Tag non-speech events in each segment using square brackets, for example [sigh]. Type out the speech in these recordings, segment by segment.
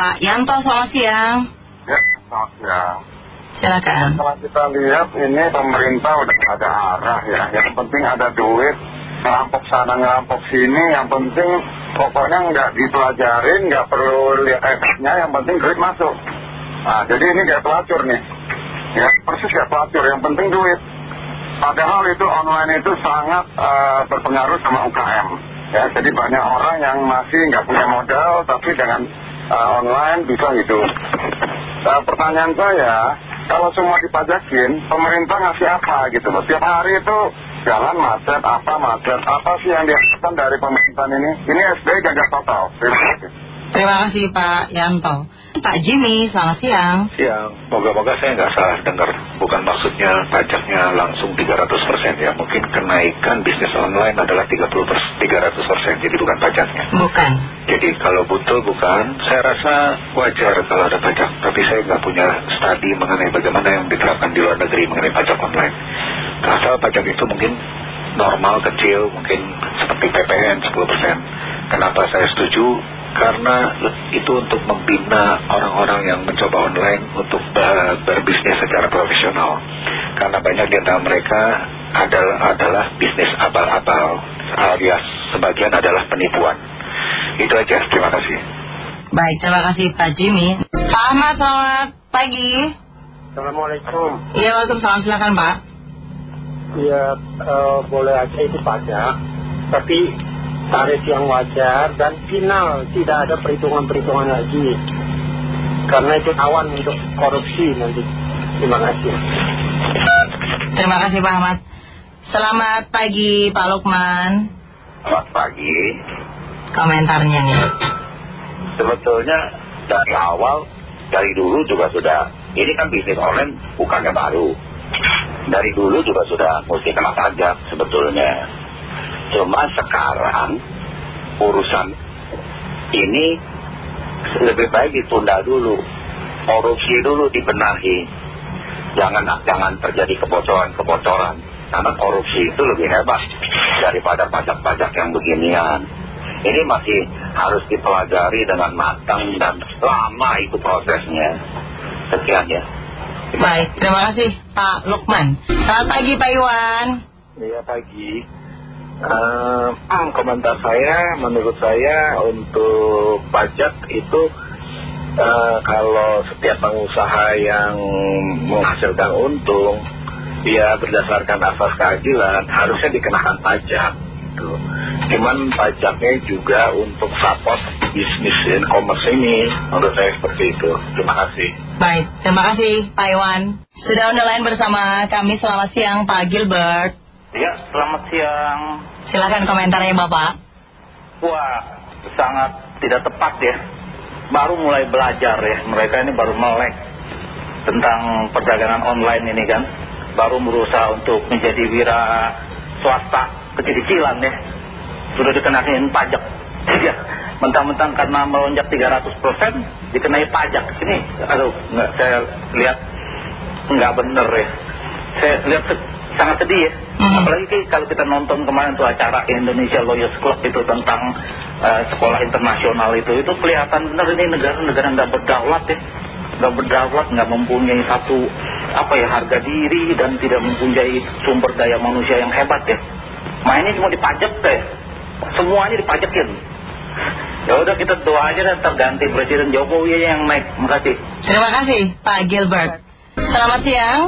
Pak Yanto, selamat siang. Ya, selamat siang. Silakan. Kalau kita lihat ini pemerintah udah ada arah ya. Yang penting ada duit, ngerampok sana ngerampok sini. Yang penting pokoknya nggak dipelajarin, nggak perlu lihat efeknya. Yang penting duit masuk. Nah, jadi ini kayak pelacur nih. Ya, persis kayak pelacur. Yang penting duit. Padahal itu online itu sangat eh, berpengaruh sama UKM. Ya, jadi banyak orang yang masih nggak punya modal, tapi dengan online bisa gitu. Nah, pertanyaan saya, kalau semua dipajakin, pemerintah ngasih apa gitu loh. Tiap hari itu jalan macet, apa macet, apa sih yang diharapkan dari pemerintahan ini? Ini SBY gagal total. Terima kasih. Terima kasih Pak Yanto. Pak Jimmy, selamat siang. Siang, moga-moga saya nggak salah dengar. Bukan maksudnya pajaknya langsung 300% ya. Mungkin kenaikan bisnis online adalah 30 300%, jadi bukan pajaknya. Bukan. Jadi kalau butuh bukan, saya rasa wajar kalau ada pajak. Tapi saya nggak punya studi mengenai bagaimana yang diterapkan di luar negeri mengenai pajak online. Asal pajak itu mungkin normal, kecil, mungkin seperti PPN 10%. Kenapa saya setuju? Karena itu untuk membina orang-orang yang mencoba online untuk ber- berbisnis secara profesional. Karena banyak di antara mereka adalah, adalah bisnis abal-abal alias sebagian adalah penipuan. Itu aja, terima kasih. Baik, terima kasih Pak Jimmy. Pak Ahmad, selamat pagi. Assalamualaikum. Iya, Waalaikumsalam, silakan Pak. Ya eh, boleh aja itu pajak, tapi tarif yang wajar dan final tidak ada perhitungan-perhitungan lagi. Karena itu awan untuk korupsi nanti. Terima kasih. Terima kasih Pak Ahmad. Selamat pagi Pak Lukman. Selamat pagi. Komentarnya nih. Sebetulnya dari awal, dari dulu juga sudah, ini kan bisnis online bukannya baru. Dari dulu juga sudah mesti kena pajak sebetulnya. Cuma sekarang urusan ini lebih baik ditunda dulu. Korupsi dulu dibenahi. Jangan jangan terjadi kebocoran-kebocoran. Karena korupsi itu lebih hebat daripada pajak-pajak yang beginian. Ini masih harus dipelajari dengan matang dan lama itu prosesnya. Sekian ya. Baik, terima kasih Pak Lukman. Selamat pagi Pak Iwan. Iya pagi. Eh, komentar saya, menurut saya untuk pajak itu eh, kalau setiap pengusaha yang menghasilkan untung, dia berdasarkan asas keadilan harusnya dikenakan pajak. Gitu. Cuman pajaknya juga untuk support bisnis e-commerce ini, menurut saya seperti itu. Terima kasih. Baik, terima kasih Pak Iwan. Sudah online bersama kami selamat siang Pak Gilbert. Ya, selamat siang. Silakan komentarnya Bapak. Wah, sangat tidak tepat ya. Baru mulai belajar ya, mereka ini baru melek tentang perdagangan online ini kan. Baru berusaha untuk menjadi wira swasta kecil-kecilan ya. Sudah dikenain pajak. Ya, mentang-mentang karena melonjak 300% dikenai pajak. Ini, aduh, nggak, saya lihat nggak bener ya. Saya lihat sangat sedih ya. Hmm. Apalagi kalau kita nonton kemarin tuh acara Indonesia Lawyers Club itu tentang eh, sekolah internasional itu, itu kelihatan benar ini negara-negara nggak berdaulat ya, nggak berdaulat, nggak mempunyai satu apa ya harga diri dan tidak mempunyai sumber daya manusia yang hebat ya. Mainnya cuma dipajak deh, semuanya dipajakin. Ya udah kita doa aja dan terganti Presiden Jokowi yang naik. Makasih. Terima kasih Pak Gilbert. Selamat siang.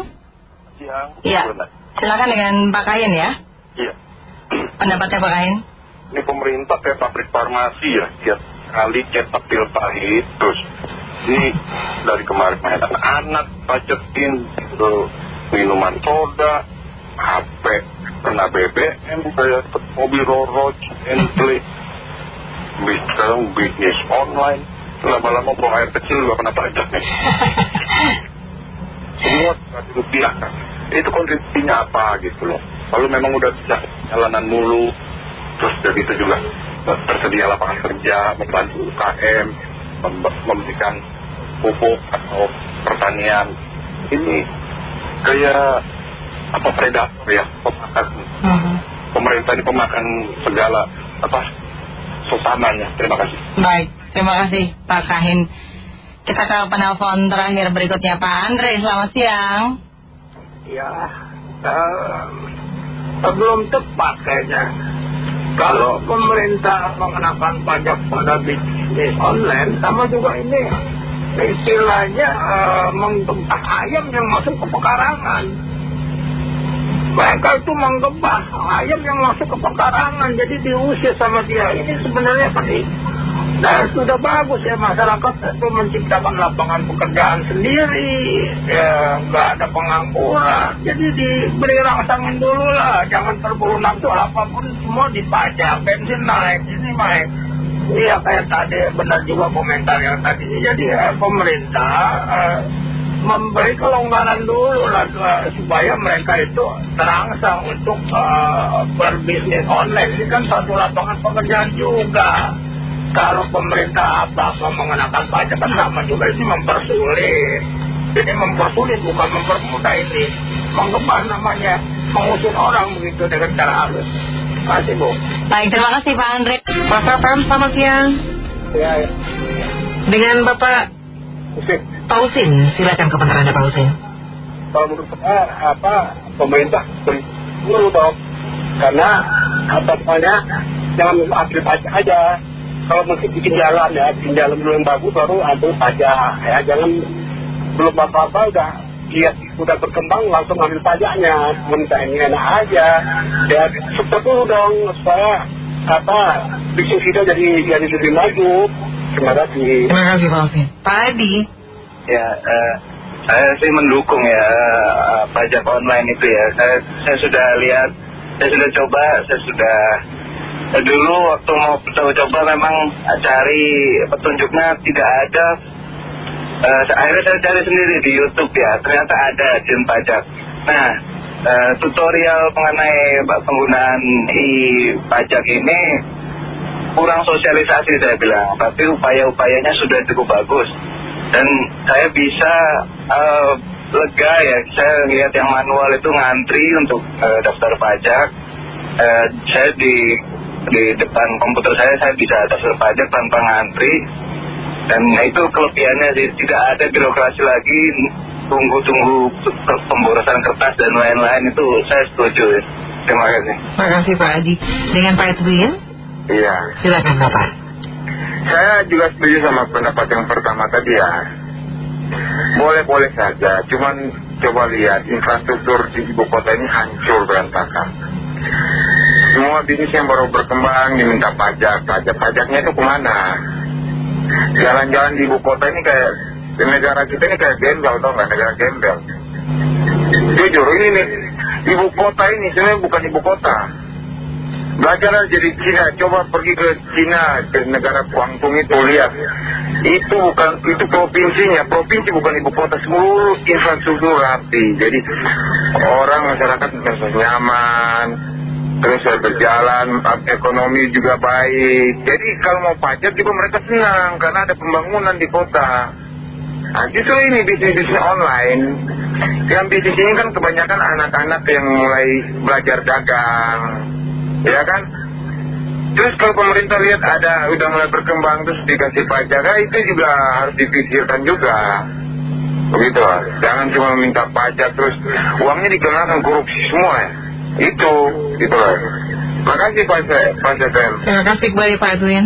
Siang. Iya. Silakan dengan Pak Kain ya. Iya. Pendapatnya Pak Kain. Ini pemerintah kayak pabrik farmasi ya. Tiap kali cetak pil pahit. Terus ini dari kemarin mainan anak. Terus minuman soda. HP. Kena BBM. Kayak mobil Rolls Bentley. Bis- Sekarang bisnis online. Lama-lama buang air kecil juga kena pajak nih. [laughs] semua rupiah kan. Itu konsekuensinya apa gitu loh. Kalau memang udah bisa jalanan mulu, terus dari itu juga tersedia lapangan kerja, membantu UKM, mem- memberikan pupuk atau pertanian. Ini kayak apa predator ya, pemakan. Mhm. Pemerintah ini pemakan segala apa suasananya. Terima kasih. Baik, terima kasih Pak Kahin. Kita ke penelpon terakhir berikutnya Pak Andre, selamat siang. Ya, uh, belum tepat kayaknya. Kalau pemerintah mengenakan pajak pada bisnis online, sama juga ini istilahnya uh, menggembah ayam yang masuk ke pekarangan. Mereka itu menggembah ayam yang masuk ke pekarangan, jadi diusir sama dia. Ini sebenarnya tadi Nah sudah bagus ya masyarakat itu menciptakan lapangan pekerjaan sendiri. Ya nggak ada pengangguran. Jadi diberi rangsangin dulu lah. Jangan terburu nafsu apa pun semua dipajak bensin naik ini naik. Iya kayak tadi benar juga komentar yang tadi. Jadi ya, pemerintah eh, memberi kelonggaran dulu lah supaya mereka itu terangsang untuk uh, berbisnis online. Ini kan satu lapangan pekerjaan juga kalau pemerintah apa-apa mengenakan pajak kan sama juga. Ini mempersulit. Jadi mempersulit bukan mempermudah ini. Menggembah namanya mengusir orang begitu dengan cara halus. Kasih Bu. Baik terima kasih Pak Andre. Pak Sapam selamat siang. Ya, ya. dengan Bapak Usin. Pak Usin silakan komentar Anda Pak Usin. Kalau menurut saya apa pemerintah perlu dong karena apa namanya jangan ambil pajak aja kalau mesti bikin jalan ya bikin jalan dulu yang bagus baru ambil pajak ya jangan belum apa-apa udah lihat udah berkembang langsung ambil pajaknya. Pemerintah ini enak aja. Ya seperti itu dong supaya apa bisnis kita jadi jadi lebih maju. Terima kasih. Terima kasih Pak Usin Pak Adi? Ya uh, saya sih mendukung ya uh, pajak online itu ya. Saya, saya sudah lihat saya sudah coba saya sudah dulu waktu mau coba-coba memang cari petunjuknya tidak ada. Uh, akhirnya saya cari sendiri di Youtube ya ternyata ada din pajak. Nah uh, tutorial mengenai penggunaan i pajak ini kurang sosialisasi saya bilang tapi upaya-upayanya sudah cukup bagus. Dan saya bisa uh, lega ya saya lihat yang manual itu ngantri untuk daftar pajak. Saya di di depan komputer saya saya bisa daftar pajak tanpa ngantri. Dan itu kelebihannya sih tidak ada birokrasi lagi tunggu-tunggu pemborosan kertas dan lain-lain itu saya setuju. Ya. terima kasih. Terima kasih Pak Adi. Dengan Pak Edwin? Iya. Silakan Bapak. Saya juga setuju sama pendapat yang pertama tadi ya. Boleh-boleh saja cuman coba lihat infrastruktur di ibu kota ini hancur berantakan semua bisnis yang baru berkembang diminta pajak, pajak, pajaknya itu ke mana? Jalan-jalan di ibu kota ini kayak, di negara kita ini kayak gembel, tau nggak? Negara gembel. Jujur, ini nih, ibu kota ini sebenarnya bukan ibu kota. Belajar jadi Cina, coba pergi ke Cina, ke negara Guangdong itu lihat. Itu bukan, itu provinsinya, provinsi bukan ibu kota, seluruh infrastruktur rapi. Jadi orang masyarakat merasa nyaman, terus berjalan, ekonomi juga baik. Jadi kalau mau pajak juga mereka senang karena ada pembangunan di kota. Nah justru ini bisnis-bisnis online. Yang bisnis ini kan kebanyakan anak-anak yang mulai belajar dagang. Ya kan? Terus kalau pemerintah lihat ada udah mulai berkembang terus dikasih pajak, nah itu juga harus dipikirkan juga. Begitu. Jangan cuma minta pajak terus uangnya digunakan korupsi semua ya. Itu, itu lah. Makasih Pak Pak Terima kasih kembali Pak Edwin.